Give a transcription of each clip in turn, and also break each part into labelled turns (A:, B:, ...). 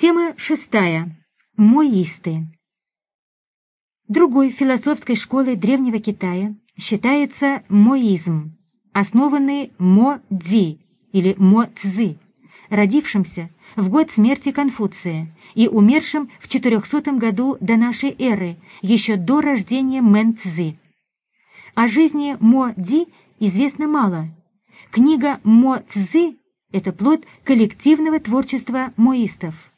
A: Тема шестая. Моисты. Другой философской школой Древнего Китая считается моизм, основанный Мо-Дзи или Мо-Цзы, родившимся в год смерти Конфуция и умершим в 400 году до нашей эры, еще до рождения Мэн-Цзы. О жизни Мо-Ди известно мало. Книга Мо-Цзы – это плод коллективного творчества моистов.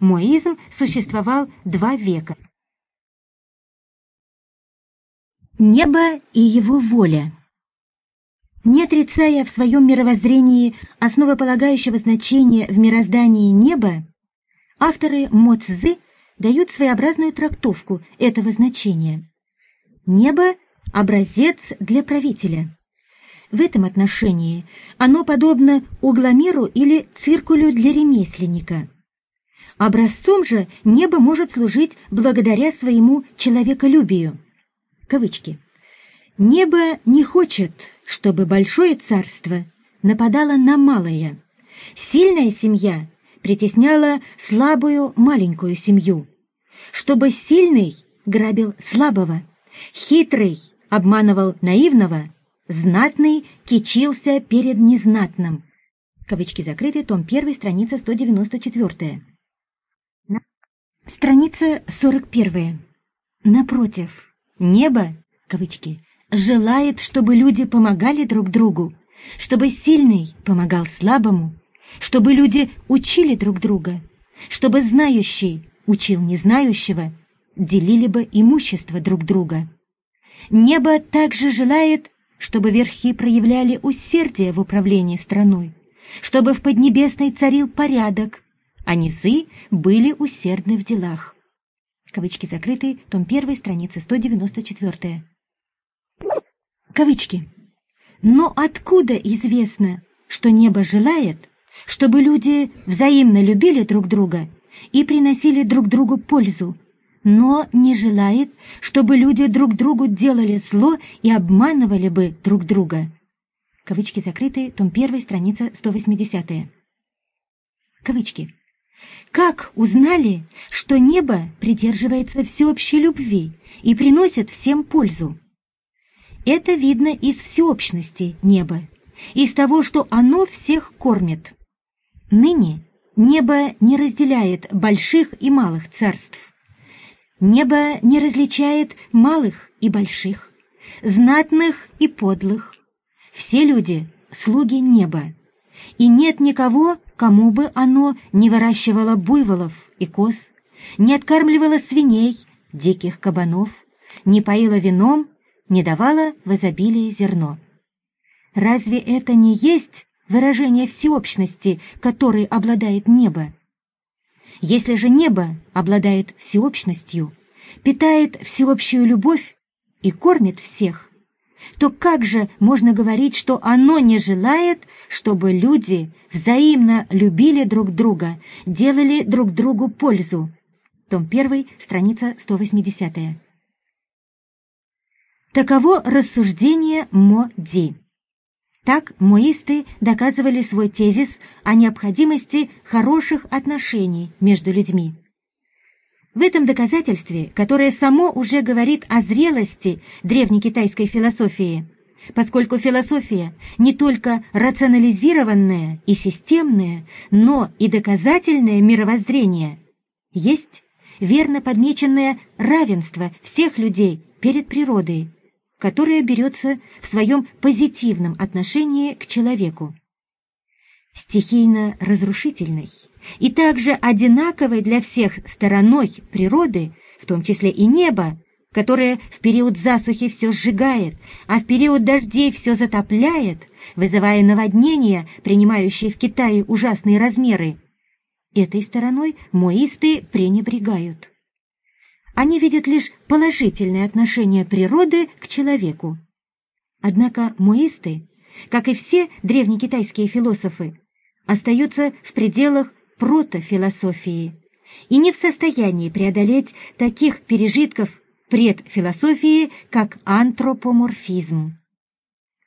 A: Моизм существовал два века. Небо и его воля. Не отрицая в своем мировоззрении основополагающего значения в мироздании неба, авторы Моцзы дают своеобразную трактовку этого значения. Небо – образец для правителя. В этом отношении оно подобно угломеру или циркулю для ремесленника. Образцом же небо может служить благодаря своему человеколюбию – Кавычки. «Небо не хочет, чтобы большое царство нападало на малое. Сильная семья притесняла слабую маленькую семью, чтобы сильный грабил слабого, хитрый обманывал наивного, знатный кичился перед незнатным». Кавычки закрыты, том 1, страница 194. Страница 41. Напротив, Небо, кавычки, желает, чтобы люди помогали друг другу, чтобы сильный помогал слабому, чтобы люди учили друг друга, чтобы знающий учил незнающего, делили бы имущество друг друга. Небо также желает, чтобы верхи проявляли усердие в управлении страной, чтобы в Поднебесной царил порядок, а низы были усердны в делах. Кавычки закрыты, том 1, страница 194. Кавычки. Но откуда известно, что небо желает, чтобы люди взаимно любили друг друга и приносили друг другу пользу, но не желает, чтобы люди друг другу делали зло и обманывали бы друг друга. Кавычки закрыты, том 1, страница 180. Кавычки. Как узнали, что небо придерживается всеобщей любви и приносит всем пользу? Это видно из всеобщности неба, из того, что оно всех кормит. Ныне небо не разделяет больших и малых царств. Небо не различает малых и больших, знатных и подлых. Все люди — слуги неба, и нет никого, кому бы оно не выращивало буйволов и коз, не откармливало свиней, диких кабанов, не поило вином, не давало в изобилии зерно. Разве это не есть выражение всеобщности, которой обладает небо? Если же небо обладает всеобщностью, питает всеобщую любовь и кормит всех, то как же можно говорить, что оно не желает, чтобы люди взаимно любили друг друга, делали друг другу пользу? Том 1, страница 180. Таково рассуждение Мо-Ди. Так моисты доказывали свой тезис о необходимости хороших отношений между людьми. В этом доказательстве, которое само уже говорит о зрелости древнекитайской философии, поскольку философия не только рационализированное и системное, но и доказательное мировоззрение, есть верно подмеченное равенство всех людей перед природой, которое берется в своем позитивном отношении к человеку. Стихийно-разрушительный и также одинаковой для всех стороной природы, в том числе и неба, которое в период засухи все сжигает, а в период дождей все затопляет, вызывая наводнения, принимающие в Китае ужасные размеры. Этой стороной моисты пренебрегают. Они видят лишь положительное отношение природы к человеку. Однако моисты, как и все древнекитайские философы, остаются в пределах протофилософии и не в состоянии преодолеть таких пережитков предфилософии, как антропоморфизм.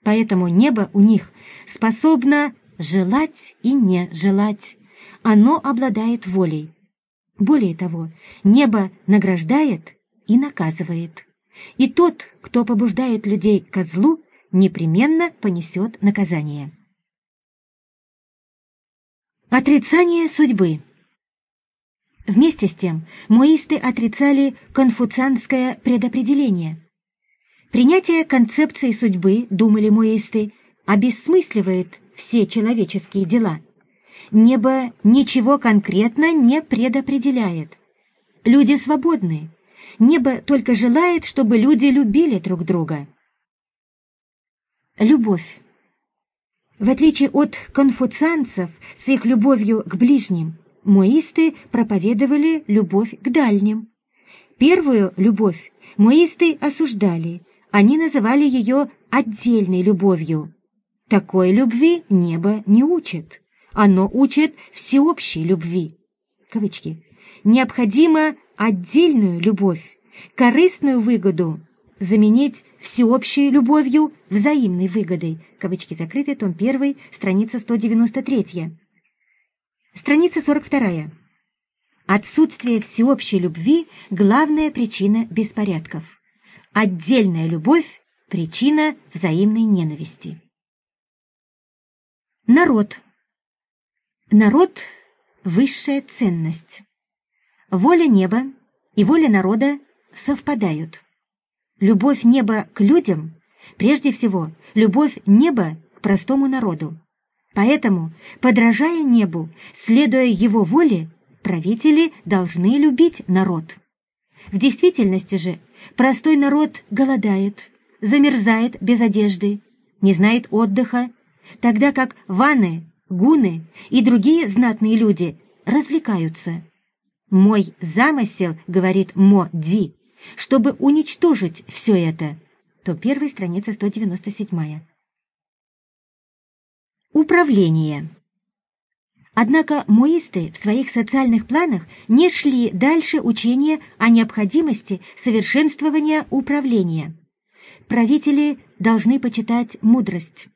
A: Поэтому небо у них способно желать и не желать, оно обладает волей. Более того, небо награждает и наказывает. И тот, кто побуждает людей к злу, непременно понесет наказание. Отрицание судьбы Вместе с тем, моисты отрицали конфуцианское предопределение. Принятие концепции судьбы, думали моисты, обесмысливает все человеческие дела. Небо ничего конкретно не предопределяет. Люди свободны. Небо только желает, чтобы люди любили друг друга. Любовь. В отличие от конфуцианцев с их любовью к ближним, моисты проповедовали любовь к дальним. Первую любовь моисты осуждали, они называли ее отдельной любовью. Такой любви небо не учит, оно учит всеобщей любви. Кавычки. Необходимо отдельную любовь, корыстную выгоду заменить всеобщей любовью взаимной выгодой. Кавычки закрыты, том 1, страница 193. Страница 42. Отсутствие всеобщей любви – главная причина беспорядков. Отдельная любовь – причина взаимной ненависти. Народ. Народ – высшая ценность. Воля неба и воля народа совпадают. Любовь неба к людям – прежде всего, любовь неба к простому народу. Поэтому, подражая небу, следуя его воле, правители должны любить народ. В действительности же простой народ голодает, замерзает без одежды, не знает отдыха, тогда как ваны, гуны и другие знатные люди развлекаются. «Мой замысел, — говорит Мо-Ди, — чтобы уничтожить все это». То первая страница 197. Управление. Однако муисты в своих социальных планах не шли дальше учения о необходимости совершенствования управления. Правители должны почитать мудрость,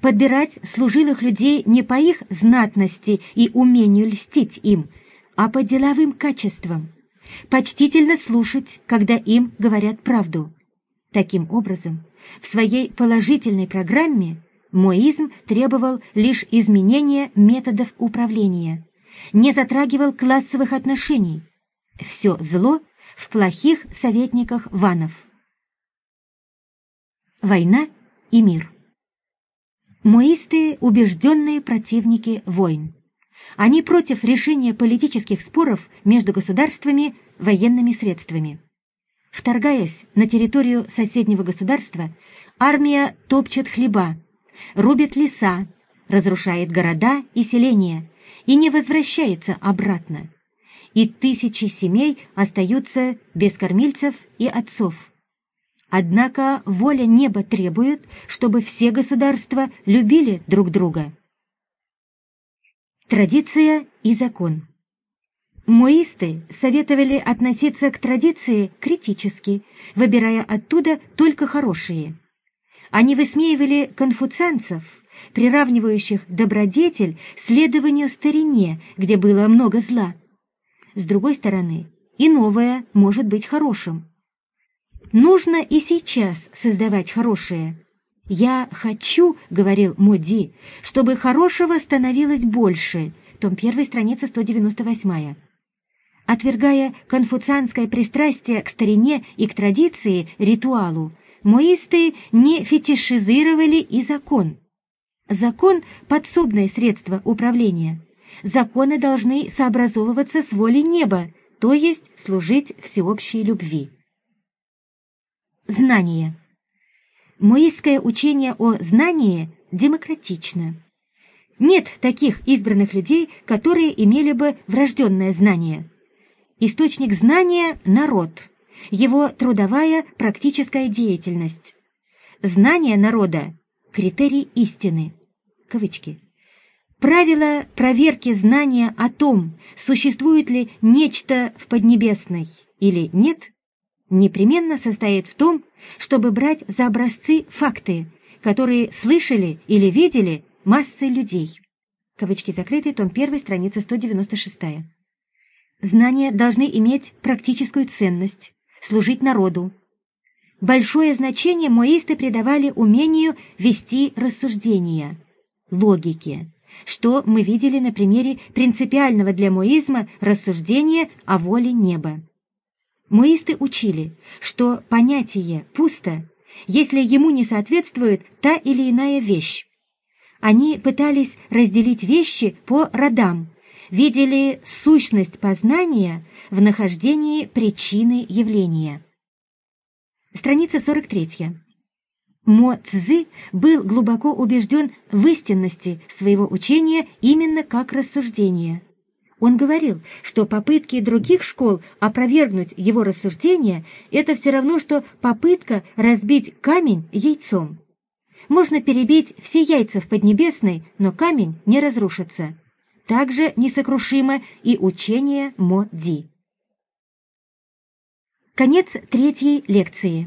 A: подбирать служилых людей не по их знатности и умению льстить им, а по деловым качествам, почтительно слушать, когда им говорят правду. Таким образом, в своей положительной программе Моизм требовал лишь изменения методов управления, не затрагивал классовых отношений. Все зло в плохих советниках ванов. Война и мир. Моисты – убежденные противники войн. Они против решения политических споров между государствами военными средствами. Вторгаясь на территорию соседнего государства, армия топчет хлеба, рубит леса, разрушает города и селения и не возвращается обратно. И тысячи семей остаются без кормильцев и отцов. Однако воля неба требует, чтобы все государства любили друг друга. Традиция и закон Моисты советовали относиться к традиции критически, выбирая оттуда только хорошие – они высмеивали конфуцианцев, приравнивающих добродетель следованию старине, где было много зла. С другой стороны, и новое может быть хорошим. Нужно и сейчас создавать хорошее. «Я хочу, — говорил Моди, — чтобы хорошего становилось больше». Том 1, страница 198. Отвергая конфуцианское пристрастие к старине и к традиции, ритуалу, Моисты не фетишизировали и закон. Закон – подсобное средство управления. Законы должны сообразовываться с волей неба, то есть служить всеобщей любви. Знание. Моистское учение о знании демократично. Нет таких избранных людей, которые имели бы врожденное знание. Источник знания – народ – его трудовая практическая деятельность. Знание народа – критерий истины. Кавычки. Правило проверки знания о том, существует ли нечто в Поднебесной или нет, непременно состоит в том, чтобы брать за образцы факты, которые слышали или видели массы людей. Кавычки закрыты, том 1, страница 196. Знания должны иметь практическую ценность, служить народу. Большое значение моисты придавали умению вести рассуждения, логике, что мы видели на примере принципиального для моизма рассуждения о воле неба. Моисты учили, что понятие «пусто», если ему не соответствует та или иная вещь. Они пытались разделить вещи по родам, видели сущность познания в нахождении причины явления. Страница 43. Мо Цзы был глубоко убежден в истинности своего учения именно как рассуждения. Он говорил, что попытки других школ опровергнуть его рассуждения – это все равно, что попытка разбить камень яйцом. Можно перебить все яйца в Поднебесной, но камень не разрушится. Также несокрушимо и учение Мо Дзи. Конец третьей лекции.